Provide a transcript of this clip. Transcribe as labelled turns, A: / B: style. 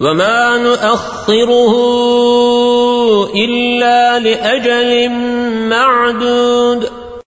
A: وما نؤخره إلا لأجل معدود